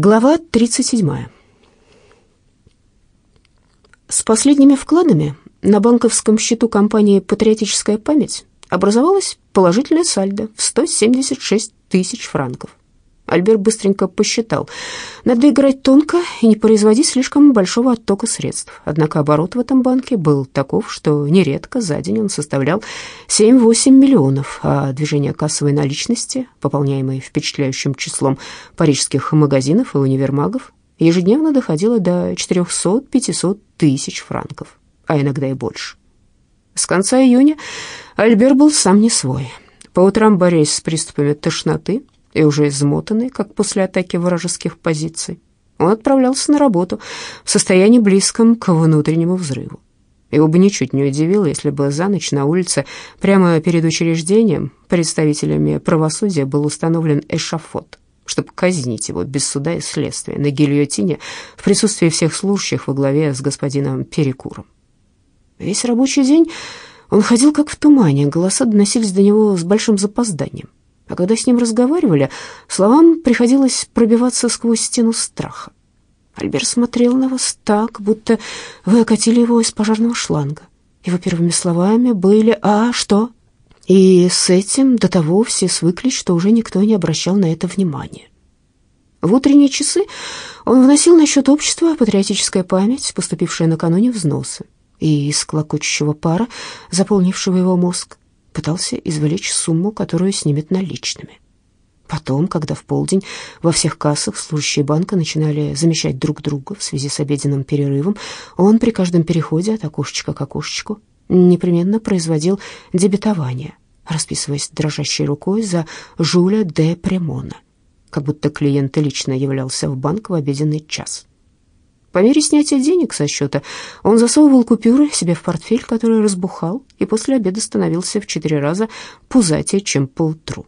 Глава 37. С последними вкладами на банковском счету компании «Патриотическая память» образовалась положительная сальдо в 176 тысяч франков. Альберт быстренько посчитал. Надо играть тонко и не производить слишком большого оттока средств. Однако оборот в этом банке был таков, что нередко за день он составлял 7-8 миллионов, а движение кассовой наличности, пополняемое впечатляющим числом парижских магазинов и универмагов, ежедневно доходило до 400-500 тысяч франков, а иногда и больше. С конца июня Альбер был сам не свой. По утрам, борясь с приступами тошноты, и уже измотанный, как после атаки вражеских позиций, он отправлялся на работу в состоянии близком к внутреннему взрыву. Его бы ничуть не удивило, если бы за ночь на улице, прямо перед учреждением, представителями правосудия был установлен эшафот, чтобы казнить его без суда и следствия на гильотине в присутствии всех служащих во главе с господином Перекуром. Весь рабочий день он ходил как в тумане, голоса доносились до него с большим запозданием. А когда с ним разговаривали, словам приходилось пробиваться сквозь стену страха. Альбер смотрел на вас так, будто вы окатили его из пожарного шланга. Его первыми словами были «А, что?». И с этим до того все свыклись, что уже никто не обращал на это внимания. В утренние часы он вносил на счет общества патриотическая память, поступившая накануне взносы, и из клокочущего пара, заполнившего его мозг, пытался извлечь сумму, которую снимет наличными. Потом, когда в полдень во всех кассах служащие банка начинали замещать друг друга в связи с обеденным перерывом, он при каждом переходе от окошечка к окошечку непременно производил дебетование, расписываясь дрожащей рукой за Жуля де Премона, как будто клиент лично являлся в банк в обеденный час. По мере снятия денег со счета он засовывал купюры себе в портфель, который разбухал, и после обеда становился в четыре раза пузатее, чем поутру.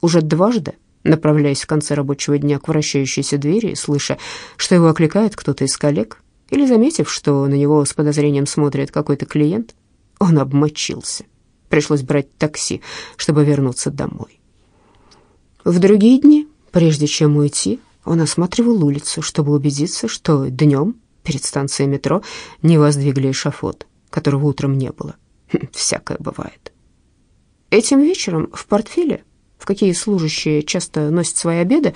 Уже дважды, направляясь в конце рабочего дня к вращающейся двери, слыша, что его окликает кто-то из коллег, или заметив, что на него с подозрением смотрит какой-то клиент, он обмочился. Пришлось брать такси, чтобы вернуться домой. В другие дни, прежде чем уйти, он осматривал улицу, чтобы убедиться, что днем перед станцией метро не воздвигли эшафот, которого утром не было. Хм, всякое бывает. Этим вечером в портфеле, в какие служащие часто носят свои обеды,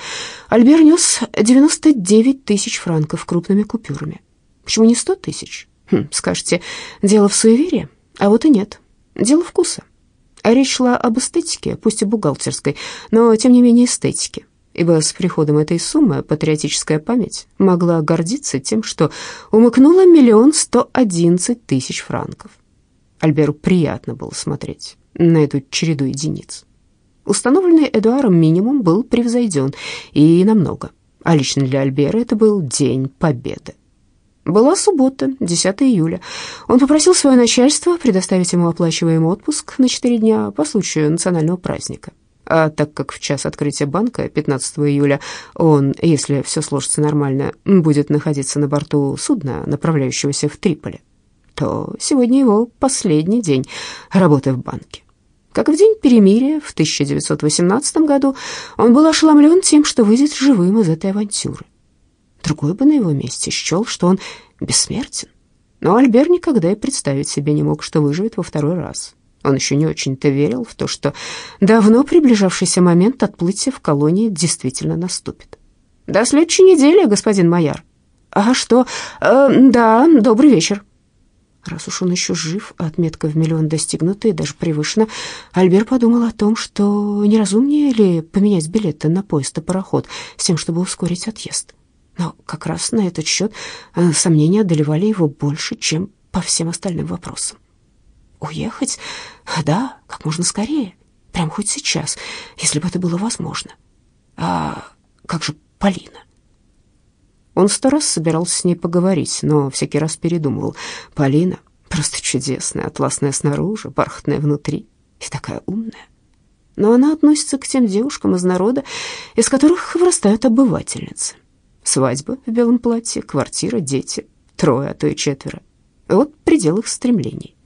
Альбер нес 99 тысяч франков крупными купюрами. Почему не 100 тысяч? Хм, скажете, дело в суеверии? А вот и нет. Дело вкуса. А речь шла об эстетике, пусть и бухгалтерской, но тем не менее эстетике ибо с приходом этой суммы патриотическая память могла гордиться тем, что умыкнула миллион сто одиннадцать тысяч франков. Альберу приятно было смотреть на эту череду единиц. Установленный Эдуаром минимум был превзойден и намного, а лично для Альбера это был день победы. Была суббота, 10 июля. Он попросил свое начальство предоставить ему оплачиваемый отпуск на 4 дня по случаю национального праздника. А так как в час открытия банка, 15 июля, он, если все сложится нормально, будет находиться на борту судна, направляющегося в Триполи, то сегодня его последний день работы в банке. Как в день перемирия в 1918 году, он был ошеломлен тем, что выйдет живым из этой авантюры. Другой бы на его месте счел, что он бессмертен. Но Альбер никогда и представить себе не мог, что выживет во второй раз. Он еще не очень-то верил в то, что давно приближавшийся момент отплытия в колонии действительно наступит. «До следующей недели, господин Майар». «А что? Э, да, добрый вечер». Раз уж он еще жив, а отметка в миллион достигнута и даже превышена, Альбер подумал о том, что неразумнее ли поменять билеты на поезд и пароход с тем, чтобы ускорить отъезд. Но как раз на этот счет э, сомнения одолевали его больше, чем по всем остальным вопросам. Уехать? Да, как можно скорее. Прям хоть сейчас, если бы это было возможно. А как же Полина? Он сто раз собирался с ней поговорить, но всякий раз передумывал. Полина просто чудесная, атласная снаружи, бархатная внутри и такая умная. Но она относится к тем девушкам из народа, из которых вырастают обывательницы. Свадьба в белом платье, квартира, дети, трое, а то и четверо. Вот предел их стремлений.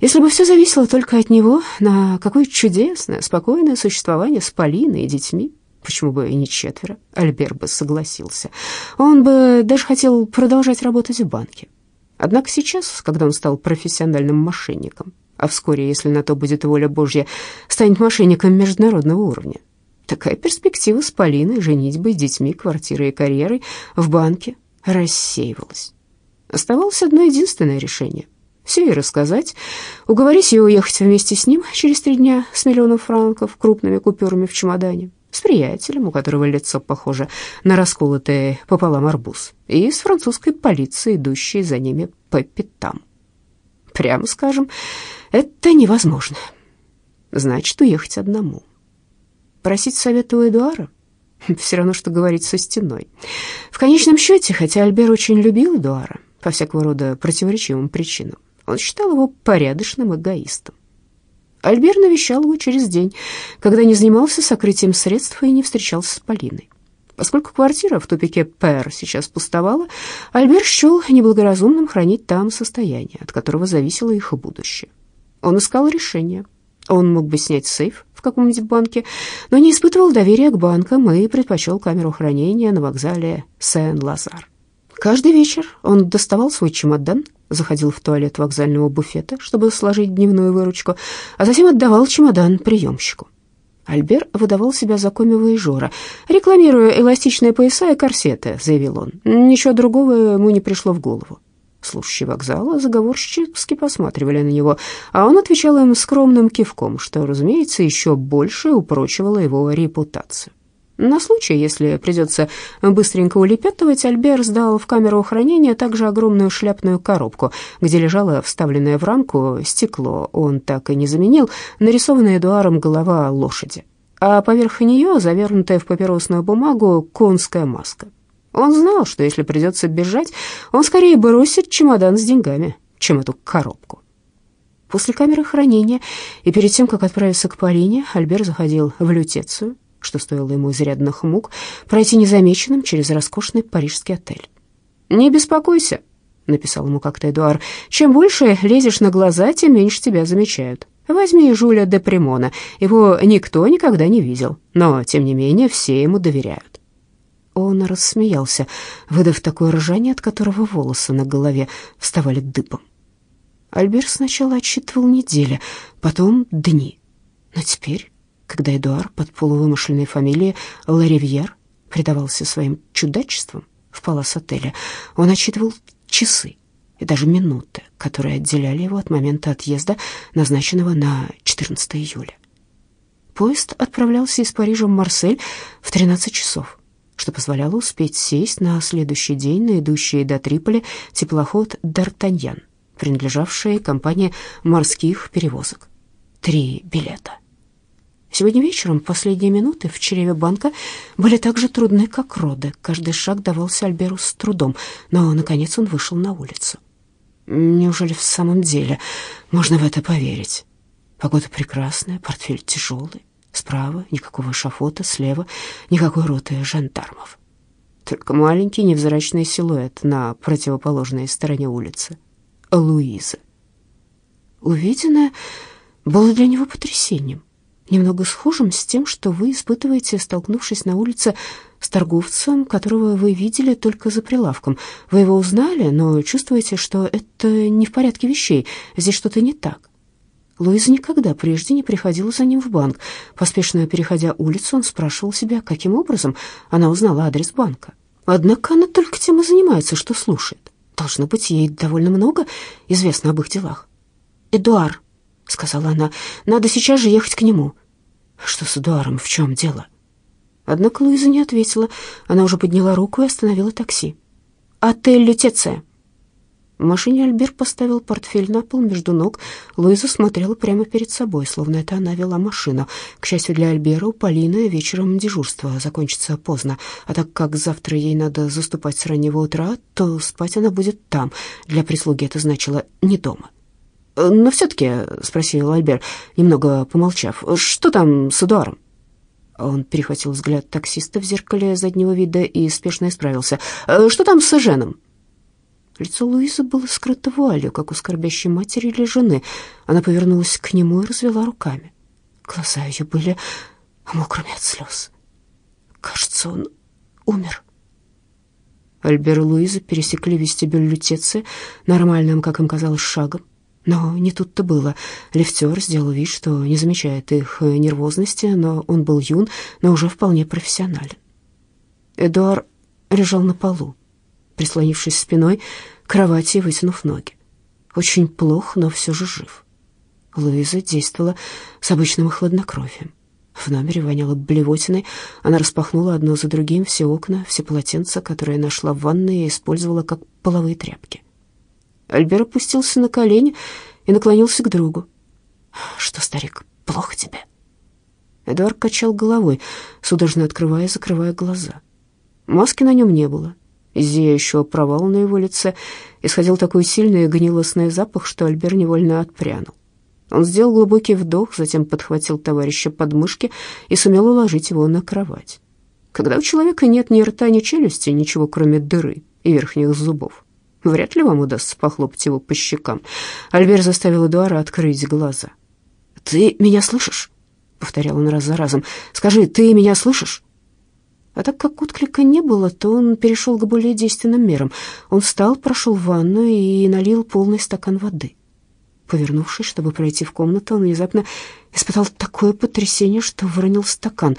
Если бы все зависело только от него, на какое чудесное, спокойное существование с Полиной и детьми, Почему бы и не четверо? Альбер бы согласился. Он бы даже хотел продолжать работать в банке. Однако сейчас, когда он стал профессиональным мошенником, а вскоре, если на то будет воля Божья, станет мошенником международного уровня, такая перспектива с Полиной, женитьбой, детьми, квартирой и карьерой в банке рассеивалась. Оставалось одно единственное решение все ей рассказать, уговорить ее уехать вместе с ним через три дня с миллионом франков крупными купюрами в чемодане, с приятелем, у которого лицо похоже на расколотый пополам арбуз, и с французской полицией, идущей за ними по пятам. Прямо скажем, это невозможно. Значит, уехать одному. Просить совета у Эдуара? Все равно, что говорить со стеной. В конечном счете, хотя Альбер очень любил Эдуара, по всякого рода противоречивым причинам, он считал его порядочным эгоистом. Альбер навещал его через день, когда не занимался сокрытием средств и не встречался с Полиной. Поскольку квартира в тупике Пэр сейчас пустовала, Альбер счел неблагоразумным хранить там состояние, от которого зависело их будущее. Он искал решение. Он мог бы снять сейф в каком-нибудь банке, но не испытывал доверия к банкам и предпочел камеру хранения на вокзале Сен-Лазар. Каждый вечер он доставал свой чемодан, заходил в туалет вокзального буфета, чтобы сложить дневную выручку, а затем отдавал чемодан приемщику. Альбер выдавал себя за комива-жора, рекламируя эластичные пояса и корсеты, заявил он. Ничего другого ему не пришло в голову. Служащие вокзала заговорщически посматривали на него, а он отвечал им скромным кивком, что, разумеется, еще больше упрочивало его репутацию. На случай, если придется быстренько улепетывать, Альбер сдал в камеру хранения также огромную шляпную коробку, где лежало вставленное в рамку стекло, он так и не заменил, нарисованная Эдуаром голова лошади, а поверх нее завернутая в папиросную бумагу конская маска. Он знал, что если придется бежать, он скорее бросит чемодан с деньгами, чем эту коробку. После камеры хранения и перед тем, как отправиться к Полине, Альбер заходил в лютецию, что стоило ему изрядных мук, пройти незамеченным через роскошный парижский отель. «Не беспокойся», — написал ему как-то Эдуар, «чем больше лезешь на глаза, тем меньше тебя замечают. Возьми Жуля де Примона, его никто никогда не видел, но, тем не менее, все ему доверяют». Он рассмеялся, выдав такое ржание, от которого волосы на голове вставали дыбом. Альберт сначала отсчитывал недели, потом дни, но теперь когда Эдуар под полувымышленной фамилией Ларивьер предавался своим чудачествам в палас-отеле, он отчитывал часы и даже минуты, которые отделяли его от момента отъезда, назначенного на 14 июля. Поезд отправлялся из Парижа в Марсель в 13 часов, что позволяло успеть сесть на следующий день на идущий до Триполи теплоход «Д'Артаньян», принадлежавший компании морских перевозок. Три билета. Сегодня вечером последние минуты в чреве банка были так же трудны, как роды. Каждый шаг давался Альберу с трудом, но, наконец, он вышел на улицу. Неужели в самом деле можно в это поверить? Погода прекрасная, портфель тяжелый. Справа никакого эшафота, слева никакой роты жандармов. Только маленький невзрачный силуэт на противоположной стороне улицы. Луиза. Увиденное было для него потрясением немного схожим с тем, что вы испытываете, столкнувшись на улице с торговцем, которого вы видели только за прилавком. Вы его узнали, но чувствуете, что это не в порядке вещей, здесь что-то не так. Луиза никогда прежде не приходила за ним в банк. Поспешно переходя улицу, он спрашивал себя, каким образом она узнала адрес банка. Однако она только тем и занимается, что слушает. Должно быть, ей довольно много известно об их делах. «Эдуар», — сказала она, — «надо сейчас же ехать к нему». «Что с Эдуаром? В чем дело?» Однако Луиза не ответила. Она уже подняла руку и остановила такси. «Отель Лютеция». В машине Альбер поставил портфель на пол между ног. Луиза смотрела прямо перед собой, словно это она вела машину. К счастью для Альбера, у Полины вечером дежурство закончится поздно, а так как завтра ей надо заступать с раннего утра, то спать она будет там. Для прислуги это значило «не дома». «Но все-таки», — спросил Альбер, немного помолчав, — «что там с Эдуаром?» Он перехватил взгляд таксиста в зеркале заднего вида и спешно исправился. «Э, «Что там с Женом?» Лицо Луизы было скрыто вуалью, как у скорбящей матери или жены. Она повернулась к нему и развела руками. Глаза ее были мокрыми от слез. Кажется, он умер. Альбер и Луиза пересекли вестибюль Лютеции нормальным, как им казалось, шагом. Но не тут-то было. Лифтер сделал вид, что не замечает их нервозности, но он был юн, но уже вполне профессионален. Эдуард лежал на полу, прислонившись спиной к кровати и вытянув ноги. Очень плохо, но все же жив. Луиза действовала с обычным хладнокровием. В номере воняло блевотиной. Она распахнула одно за другим все окна, все полотенца, которые нашла в ванной и использовала как половые тряпки. Альбер опустился на колени и наклонился к другу. «Что, старик, плохо тебе?» Эдуард качал головой, судорожно открывая и закрывая глаза. Маски на нем не было. Из зияющего провала на его лице исходил такой сильный гнилостный запах, что Альбер невольно отпрянул. Он сделал глубокий вдох, затем подхватил товарища под мышки и сумел уложить его на кровать. Когда у человека нет ни рта, ни челюсти, ничего кроме дыры и верхних зубов, вряд ли вам удастся похлопать его по щекам. Альбер заставил Эдуара открыть глаза. «Ты меня слышишь?» — повторял он раз за разом. «Скажи, ты меня слышишь?» А так как отклика не было, то он перешел к более действенным мерам. Он встал, прошел в ванную и налил полный стакан воды. Повернувшись, чтобы пройти в комнату, он внезапно испытал такое потрясение, что выронил стакан.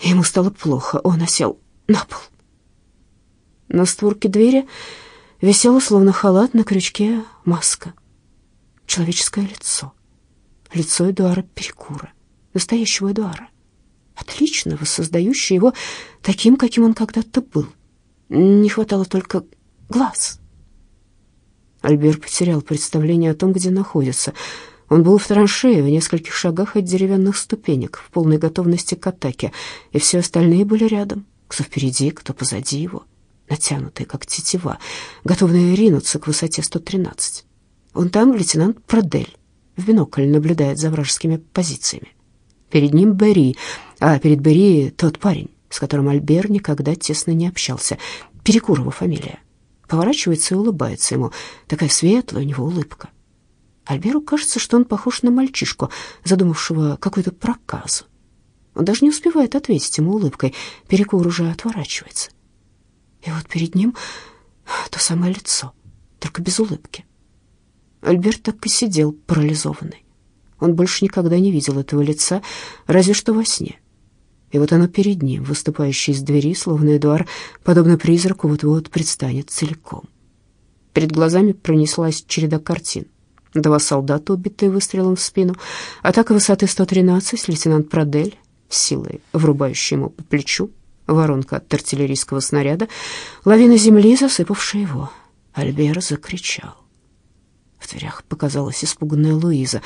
Ему стало плохо, он осел на пол. На створке двери висела, словно халат, на крючке маска. Человеческое лицо. Лицо Эдуара Перекура, настоящего Эдуара. Отлично воссоздающее его таким, каким он когда-то был. Не хватало только глаз. Альбер потерял представление о том, где находится. Он был в траншее, в нескольких шагах от деревянных ступенек, в полной готовности к атаке, и все остальные были рядом, кто впереди, кто позади его, натянутые, как тетива, готовые ринуться к высоте 113. Он там, лейтенант Продель, в бинокль наблюдает за вражескими позициями. Перед ним Берри, а перед Берри тот парень, с которым Альбер никогда тесно не общался, Перекурова фамилия поворачивается и улыбается ему. Такая светлая у него улыбка. Альберу кажется, что он похож на мальчишку, задумавшего какую-то проказу. Он даже не успевает ответить ему улыбкой, перекур уже отворачивается. И вот перед ним то самое лицо, только без улыбки. Альберт так и сидел, парализованный. Он больше никогда не видел этого лица, разве что во сне. И вот оно перед ним, выступающее из двери, словно Эдуар, подобно призраку, вот-вот предстанет целиком. Перед глазами пронеслась череда картин. Два солдата, убитые выстрелом в спину, атака высоты 113, лейтенант Продель, силой врубающий ему по плечу, воронка от артиллерийского снаряда, лавина земли, засыпавшая его. Альбер закричал. В дверях показалась испуганная Луиза.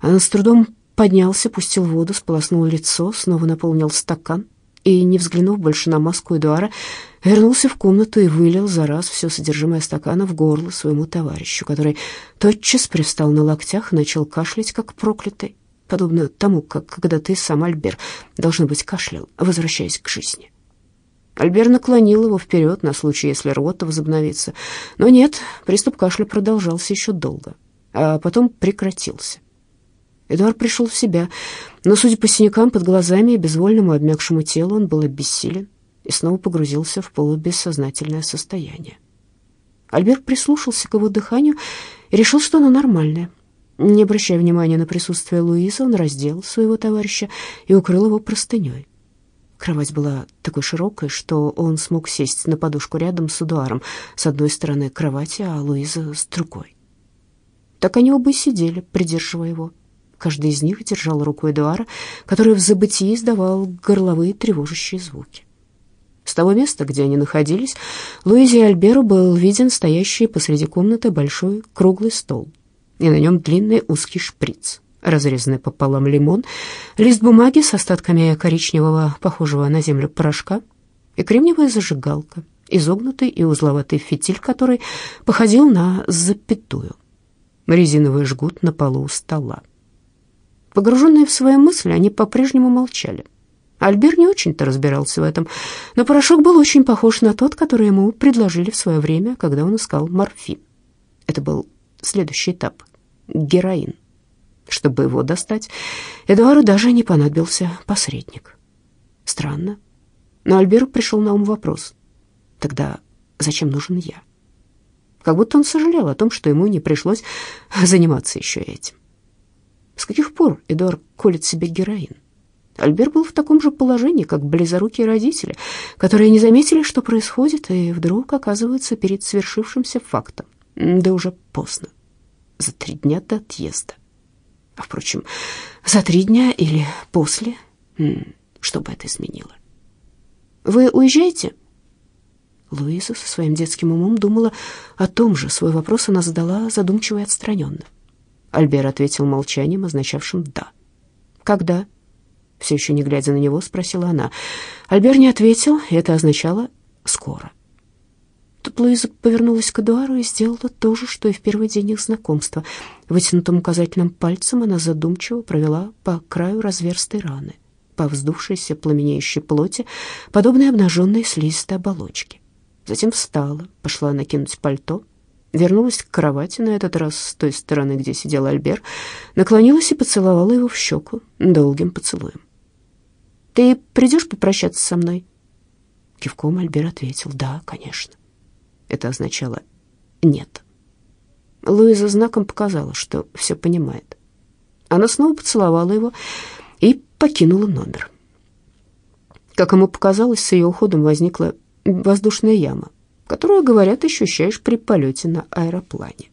Она с трудом поднялся, пустил воду, сполоснул лицо, снова наполнил стакан и, не взглянув больше на маску Эдуара, вернулся в комнату и вылил за раз все содержимое стакана в горло своему товарищу, который тотчас пристал на локтях и начал кашлять, как проклятый, подобно тому, как когда ты сам, Альбер, должно быть, кашлял, возвращаясь к жизни. Альбер наклонил его вперед на случай, если рвота возобновится. Но нет, приступ кашля продолжался еще долго, а потом прекратился. Эдуард пришел в себя, но, судя по синякам под глазами и безвольному обмякшему телу, он был обессилен и снова погрузился в полубессознательное состояние. Альберт прислушался к его дыханию и решил, что оно нормальное. Не обращая внимания на присутствие Луизы, он раздел своего товарища и укрыл его простыней. Кровать была такой широкой, что он смог сесть на подушку рядом с Эдуаром с одной стороны кровати, а Луиза с другой. Так они оба сидели, придерживая его. Каждый из них держал руку Эдуара, который в забытии издавал горловые тревожащие звуки. С того места, где они находились, Луизе и Альберу был виден стоящий посреди комнаты большой круглый стол, и на нем длинный узкий шприц, разрезанный пополам лимон, лист бумаги с остатками коричневого, похожего на землю порошка, и кремниевая зажигалка, изогнутый и узловатый фитиль, который походил на запятую. Резиновый жгут на полу у стола. Погруженные в свои мысли, они по-прежнему молчали. Альбер не очень-то разбирался в этом, но порошок был очень похож на тот, который ему предложили в свое время, когда он искал морфин. Это был следующий этап — героин. Чтобы его достать, Эдуарду даже не понадобился посредник. Странно, Но Альберу пришел на ум вопрос. Тогда зачем нужен я? Как будто он сожалел о том, что ему не пришлось заниматься еще этим. С каких пор Эдуард колет себе героин? Альбер был в таком же положении, как близорукие родители, которые не заметили, что происходит, и вдруг оказываются перед свершившимся фактом. Да уже поздно. За три дня до отъезда. А, впрочем, за три дня или после, что бы это изменило? «Вы уезжаете?» Луиза со своим детским умом думала о том же. Свой вопрос она задала задумчиво и отстраненно. Альбер ответил молчанием, означавшим «да». «Когда?» Все еще не глядя на него, спросила она. Альбер не ответил, это означало «скоро». Тут Луиза повернулась к Эдуару и сделала то же, что и в первый день их знакомства. Вытянутым указательным пальцем она задумчиво провела по краю разверстой раны, по вздувшейся пламенеющей плоти, подобной обнаженной слизистой оболочке. Затем встала, пошла накинуть пальто, вернулась к кровати, на этот раз с той стороны, где сидел Альбер, наклонилась и поцеловала его в щеку долгим поцелуем. «Ты придешь попрощаться со мной?» Кивком Альбер ответил «Да, конечно». Это означало «нет». Луиза знаком показала, что все понимает. Она снова поцеловала его и покинула номер. Как ему показалось, с ее уходом возникла воздушная яма, которую, говорят, ощущаешь при полете на аэроплане.